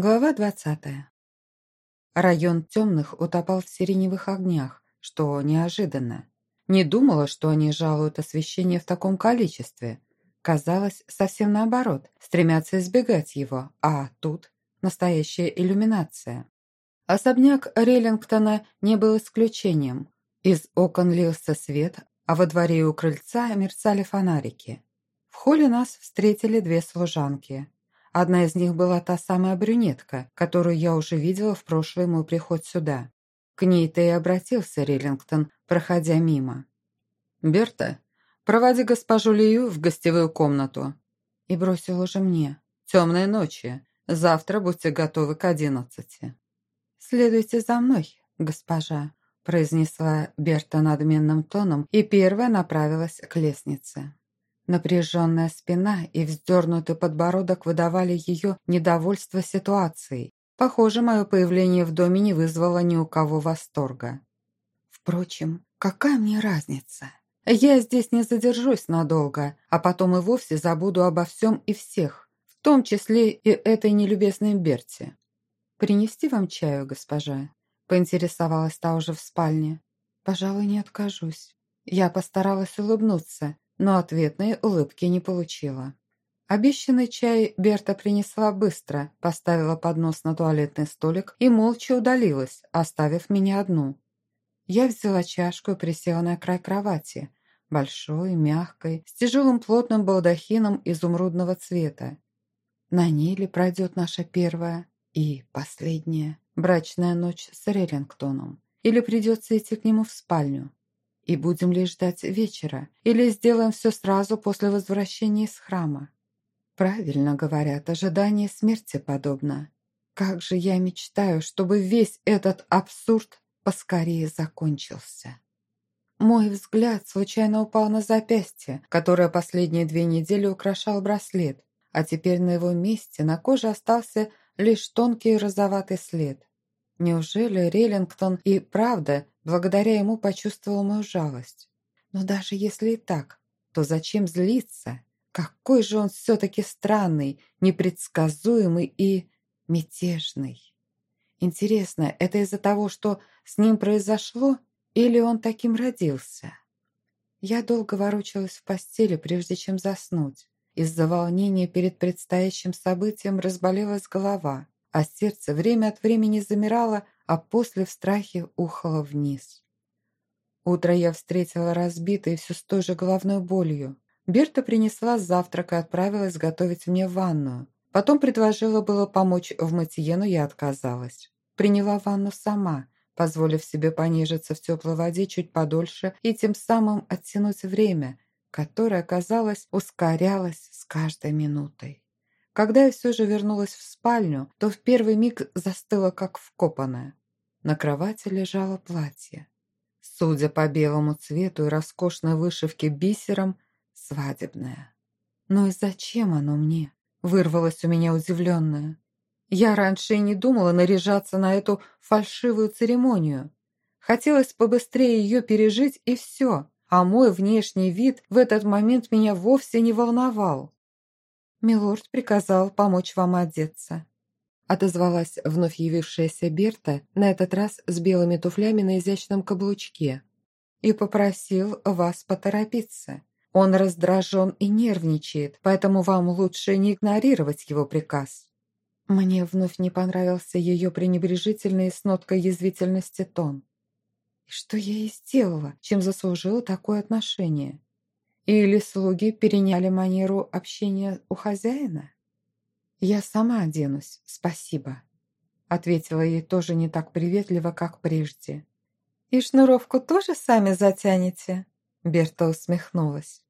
Глава двадцатая. Район темных утопал в сиреневых огнях, что неожиданно. Не думала, что они жалуют освещение в таком количестве. Казалось, совсем наоборот, стремятся избегать его, а тут настоящая иллюминация. Особняк Рейлингтона не был исключением. Из окон лился свет, а во дворе у крыльца мерцали фонарики. В холле нас встретили две служанки. Одна из них была та самая брюнетка, которую я уже видела в прошлый мой приход сюда. К ней-то и обратился Риллингтон, проходя мимо. «Берта, проводи госпожу Лию в гостевую комнату». И бросил уже мне. «Темной ночи. Завтра будьте готовы к одиннадцати». «Следуйте за мной, госпожа», произнесла Берта надменным тоном и первая направилась к лестнице. Напряженная спина и вздернутый подбородок выдавали ее недовольство ситуацией. Похоже, мое появление в доме не вызвало ни у кого восторга. Впрочем, какая мне разница? Я здесь не задержусь надолго, а потом и вовсе забуду обо всем и всех, в том числе и этой нелюбезной Берте. «Принести вам чаю, госпожа?» – поинтересовалась та уже в спальне. «Пожалуй, не откажусь». Я постаралась улыбнуться, но ответной улыбки не получила. Обещанный чай Берта принесла быстро, поставила поднос на туалетный столик и молча удалилась, оставив меня одну. Я взяла чашку и присела на край кровати, большой, мягкой, с тяжелым плотным балдахином изумрудного цвета. На ней ли пройдет наша первая и последняя брачная ночь с Реллингтоном? Или придется идти к нему в спальню? И будем ли ждать вечера? Или сделаем все сразу после возвращения из храма? Правильно говорят, ожидание смерти подобно. Как же я мечтаю, чтобы весь этот абсурд поскорее закончился. Мой взгляд случайно упал на запястье, которое последние две недели украшал браслет, а теперь на его месте на коже остался лишь тонкий розоватый след. Неужели Реллингтон и правда благодаря ему почувствовал мою жалость? Но даже если и так, то зачем злиться? Какой же он все-таки странный, непредсказуемый и мятежный. Интересно, это из-за того, что с ним произошло, или он таким родился? Я долго ворочалась в постели, прежде чем заснуть. Из-за волнения перед предстоящим событием разболелась голова а сердце время от времени замирало, а после в страхе ухало вниз. Утро я встретила разбитой все с той же головной болью. Берта принесла завтрак и отправилась готовить мне ванную. Потом предложила было помочь в мытье, но я отказалась. Приняла ванну сама, позволив себе понежиться в теплой воде чуть подольше и тем самым оттянуть время, которое, казалось, ускорялось с каждой минутой. Когда я все же вернулась в спальню, то в первый миг застыла как вкопанная. На кровати лежало платье. Судя по белому цвету и роскошной вышивке бисером, свадебное. «Ну и зачем оно мне?» – вырвалось у меня удивленное. Я раньше и не думала наряжаться на эту фальшивую церемонию. Хотелось побыстрее ее пережить и все, а мой внешний вид в этот момент меня вовсе не волновал. «Милорд приказал помочь вам одеться», отозвалась вновь явившаяся Берта, на этот раз с белыми туфлями на изящном каблучке, и попросил вас поторопиться. Он раздражен и нервничает, поэтому вам лучше не игнорировать его приказ. Мне вновь не понравился ее пренебрежительный с ноткой язвительности тон. Что я ей сделала, чем заслужила такое отношение? Или слуги переняли манеру общения у хозяина? «Я сама оденусь, спасибо», — ответила ей тоже не так приветливо, как прежде. «И шнуровку тоже сами затянете?» Берта усмехнулась.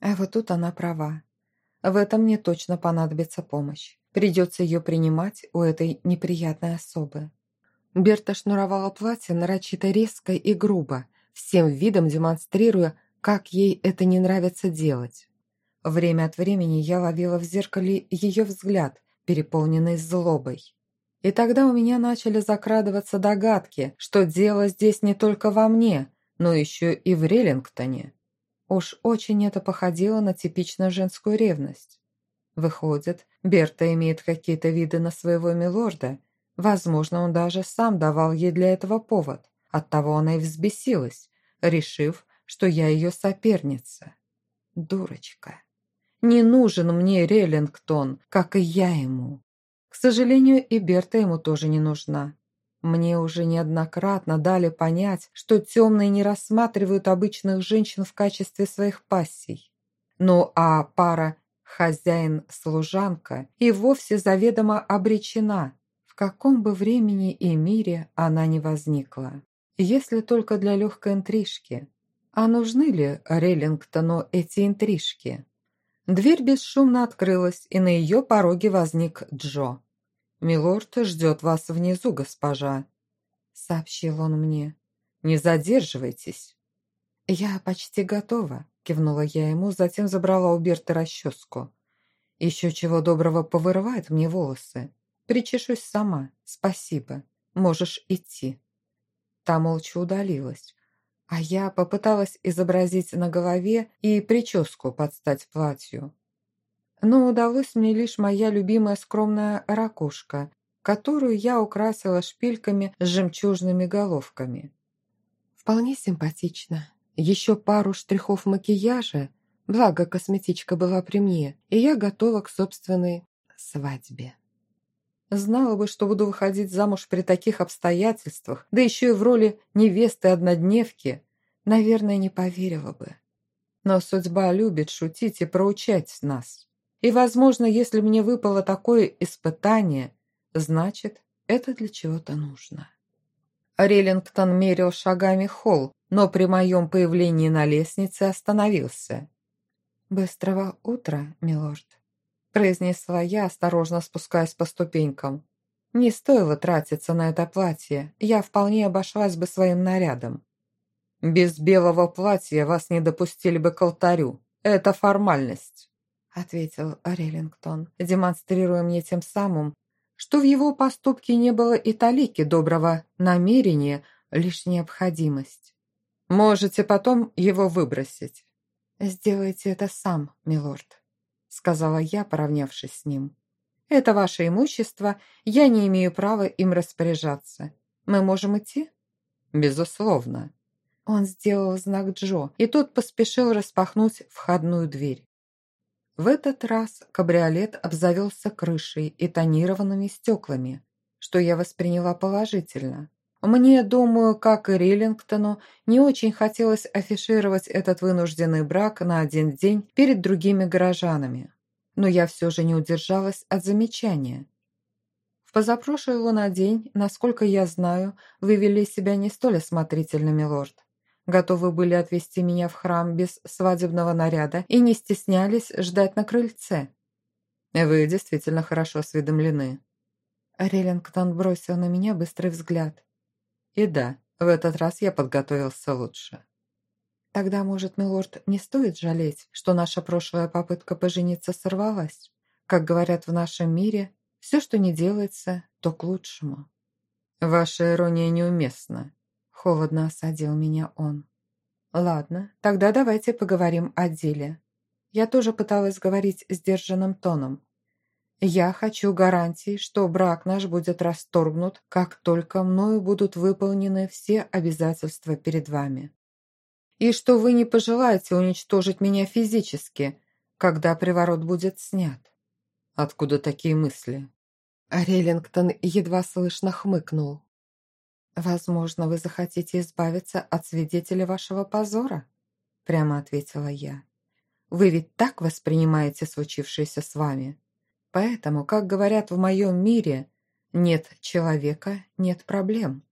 А вот тут она права. В этом мне точно понадобится помощь. Придется ее принимать у этой неприятной особы. Берта шнуровала платье нарочито резко и грубо, всем видом демонстрируя, как ей это не нравится делать. Время от времени я ловила в зеркале ее взгляд, переполненный злобой. И тогда у меня начали закрадываться догадки, что дело здесь не только во мне, но еще и в Реллингтоне. Уж очень это походило на типично женскую ревность. Выходит, Берта имеет какие-то виды на своего милорда. Возможно, он даже сам давал ей для этого повод. Оттого она и взбесилась, решив, что я ее соперница. Дурочка. Не нужен мне Реллингтон, как и я ему. К сожалению, и Берта ему тоже не нужна. Мне уже неоднократно дали понять, что темные не рассматривают обычных женщин в качестве своих пассий. Ну а пара хозяин-служанка и вовсе заведомо обречена, в каком бы времени и мире она не возникла. Если только для легкой интрижки. А нужны ли Реллингтону эти интрижки? Дверь бесшумно открылась, и на ее пороге возник Джо. «Милорд ждет вас внизу, госпожа», — сообщил он мне. «Не задерживайтесь». «Я почти готова», — кивнула я ему, затем забрала у Берты расческу. «Еще чего доброго повырывает мне волосы. Причешусь сама, спасибо. Можешь идти». Та молча удалилась, а я попыталась изобразить на голове и прическу под стать платью. Но удалось мне лишь моя любимая скромная ракушка, которую я украсила шпильками с жемчужными головками. Вполне симпатично. Еще пару штрихов макияжа, благо косметичка была при мне, и я готова к собственной свадьбе. Знала бы, что буду выходить замуж при таких обстоятельствах, да еще и в роли невесты-однодневки, наверное, не поверила бы. Но судьба любит шутить и проучать нас. И, возможно, если мне выпало такое испытание, значит, это для чего-то нужно. Реллингтон мерил шагами холл, но при моем появлении на лестнице остановился. «Быстрого утра, милорд», – произнесла я, осторожно спускаясь по ступенькам. Не стоило тратиться на это платье, я вполне обошлась бы своим нарядом. «Без белого платья вас не допустили бы к алтарю. Это формальность» ответил Реллингтон, демонстрируя мне тем самым, что в его поступке не было и талики доброго намерения, лишь необходимость. Можете потом его выбросить. «Сделайте это сам, милорд», — сказала я, поравнявшись с ним. «Это ваше имущество, я не имею права им распоряжаться. Мы можем идти?» «Безусловно». Он сделал знак Джо, и тот поспешил распахнуть входную дверь. В этот раз кабриолет обзавелся крышей и тонированными стеклами, что я восприняла положительно. Мне, думаю, как и Риллингтону, не очень хотелось афишировать этот вынужденный брак на один день перед другими горожанами. Но я все же не удержалась от замечания. В позапрошлый лунодень, насколько я знаю, вы вели себя не столь осмотрительно, милорд готовы были отвезти меня в храм без свадебного наряда и не стеснялись ждать на крыльце. Вы действительно хорошо осведомлены. Реллингтон бросил на меня быстрый взгляд. И да, в этот раз я подготовился лучше. Тогда, может, милорд, не стоит жалеть, что наша прошлая попытка пожениться сорвалась? Как говорят в нашем мире, все, что не делается, то к лучшему. Ваша ирония неуместна, Холодно осадил меня он. «Ладно, тогда давайте поговорим о деле». Я тоже пыталась говорить сдержанным тоном. «Я хочу гарантий, что брак наш будет расторгнут, как только мною будут выполнены все обязательства перед вами. И что вы не пожелаете уничтожить меня физически, когда приворот будет снят». «Откуда такие мысли?» Реллингтон едва слышно хмыкнул. «Возможно, вы захотите избавиться от свидетеля вашего позора?» Прямо ответила я. «Вы ведь так воспринимаете случившееся с вами. Поэтому, как говорят в моем мире, нет человека, нет проблем».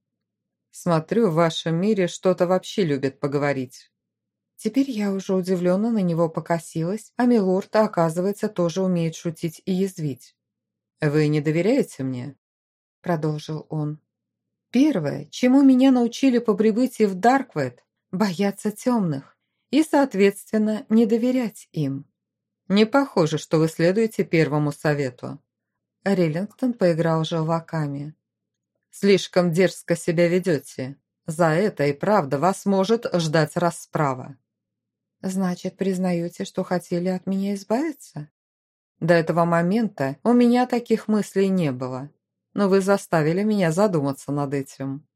«Смотрю, в вашем мире что-то вообще любят поговорить». Теперь я уже удивленно на него покосилась, а милорд, оказывается, тоже умеет шутить и язвить. «Вы не доверяете мне?» Продолжил он. Первое, чему меня научили по прибытии в Дарквет – бояться темных и, соответственно, не доверять им. Не похоже, что вы следуете первому совету. Риллингтон поиграл желваками. Слишком дерзко себя ведете. За это и правда вас может ждать расправа. Значит, признаете, что хотели от меня избавиться? До этого момента у меня таких мыслей не было, но вы заставили меня задуматься над этим».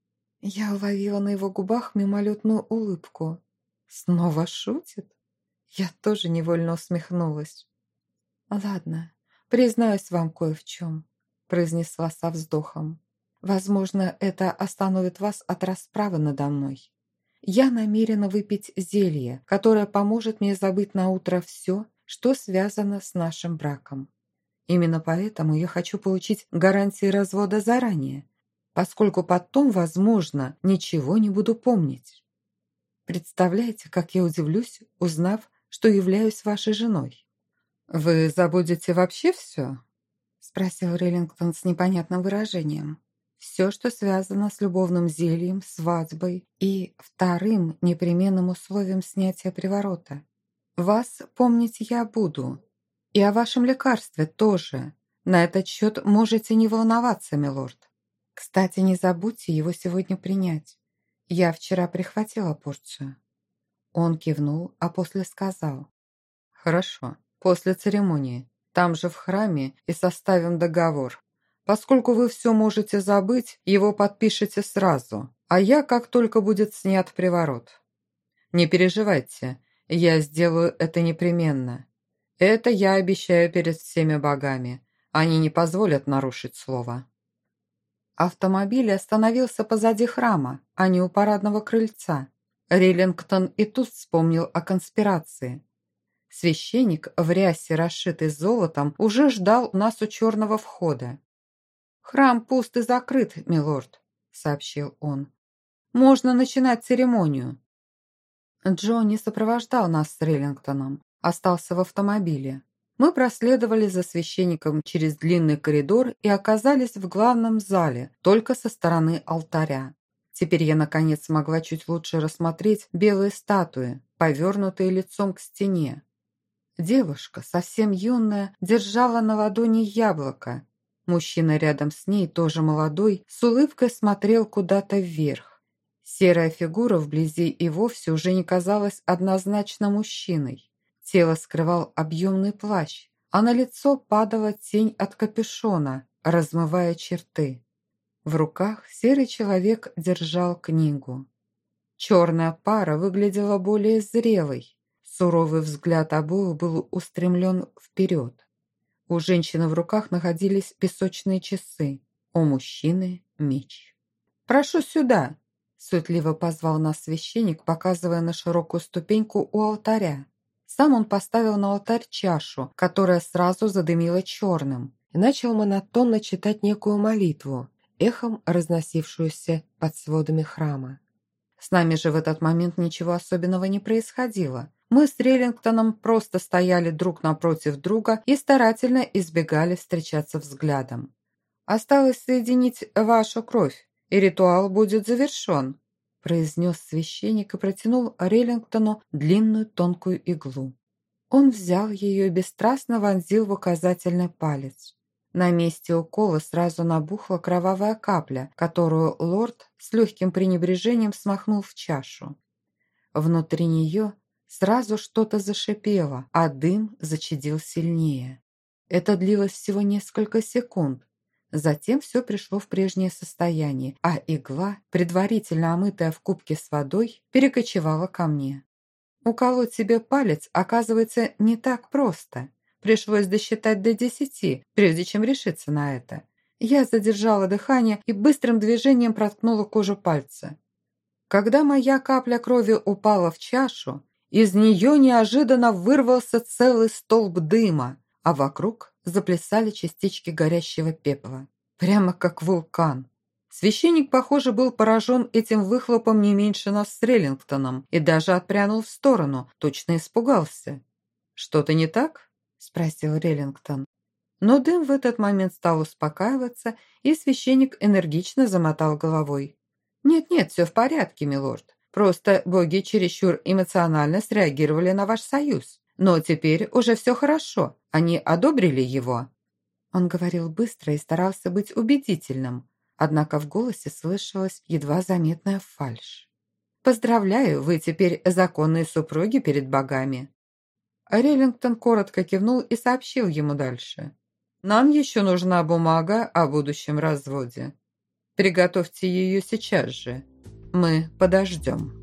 Я уловила на его губах мимолетную улыбку. «Снова шутит?» Я тоже невольно усмехнулась. «Ладно, признаюсь вам кое в чем», – произнесла со вздохом. «Возможно, это остановит вас от расправы надо мной. Я намерена выпить зелье, которое поможет мне забыть на утро все, что связано с нашим браком. Именно поэтому я хочу получить гарантии развода заранее, поскольку потом, возможно, ничего не буду помнить. Представляете, как я удивлюсь, узнав, что являюсь вашей женой. «Вы забудете вообще все?» – спросил Риллингтон с непонятным выражением. «Все, что связано с любовным зельем, свадьбой и вторым непременным условием снятия приворота. Вас помнить я буду. И о вашем лекарстве тоже. На этот счет можете не волноваться, милорд. Кстати, не забудьте его сегодня принять. Я вчера прихватила порцию». Он кивнул, а после сказал. «Хорошо, после церемонии. Там же в храме и составим договор. Поскольку вы все можете забыть, его подпишите сразу, а я, как только будет снят приворот. Не переживайте, я сделаю это непременно. Это я обещаю перед всеми богами. Они не позволят нарушить слово». Автомобиль остановился позади храма, а не у парадного крыльца. Риллингтон и тут вспомнил о конспирации. Священник в рясе, расшитый золотом, уже ждал нас у черного входа. «Храм пуст и закрыт, милорд», — сообщил он. «Можно начинать церемонию». Джо не сопровождал нас с Риллингтоном, остался в автомобиле. Мы проследовали за священником через длинный коридор и оказались в главном зале, только со стороны алтаря. Теперь я, наконец, смогла чуть лучше рассмотреть белые статуи, повернутые лицом к стене. Девушка, совсем юная, держала на ладони яблоко. Мужчина рядом с ней, тоже молодой, с улыбкой смотрел куда-то вверх. Серая фигура вблизи и вовсе уже не казалась однозначно мужчиной. Тело скрывал объемный плащ, а на лицо падала тень от капюшона, размывая черты. В руках серый человек держал книгу. Черная пара выглядела более зрелой. Суровый взгляд обоих был устремлен вперед. У женщины в руках находились песочные часы, у мужчины – меч. «Прошу сюда!» – суетливо позвал нас священник, показывая на широкую ступеньку у алтаря. Сам он поставил на алтарь чашу, которая сразу задымила черным, и начал монотонно читать некую молитву, эхом разносившуюся под сводами храма. С нами же в этот момент ничего особенного не происходило. Мы с Реллингтоном просто стояли друг напротив друга и старательно избегали встречаться взглядом. «Осталось соединить вашу кровь, и ритуал будет завершен», произнес священник и протянул Реллингтону длинную тонкую иглу. Он взял ее и бесстрастно вонзил в указательный палец. На месте укола сразу набухла кровавая капля, которую лорд с легким пренебрежением смахнул в чашу. Внутри нее сразу что-то зашипело, а дым зачадил сильнее. Это длилось всего несколько секунд. Затем все пришло в прежнее состояние, а игла, предварительно омытая в кубке с водой, перекочевала ко мне. Уколоть себе палец, оказывается, не так просто – Пришлось досчитать до десяти, прежде чем решиться на это. Я задержала дыхание и быстрым движением проткнула кожу пальца. Когда моя капля крови упала в чашу, из нее неожиданно вырвался целый столб дыма, а вокруг заплясали частички горящего пепла. Прямо как вулкан. Священник, похоже, был поражен этим выхлопом не меньше нас с Реллингтоном и даже отпрянул в сторону, точно испугался. «Что-то не так?» Спросил Реллингтон. Но дым в этот момент стал успокаиваться, и священник энергично замотал головой. «Нет-нет, все в порядке, милорд. Просто боги чересчур эмоционально среагировали на ваш союз. Но теперь уже все хорошо. Они одобрили его». Он говорил быстро и старался быть убедительным, однако в голосе слышалась едва заметная фальшь. «Поздравляю, вы теперь законные супруги перед богами». Реллингтон коротко кивнул и сообщил ему дальше. «Нам еще нужна бумага о будущем разводе. Приготовьте ее сейчас же. Мы подождем».